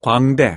광대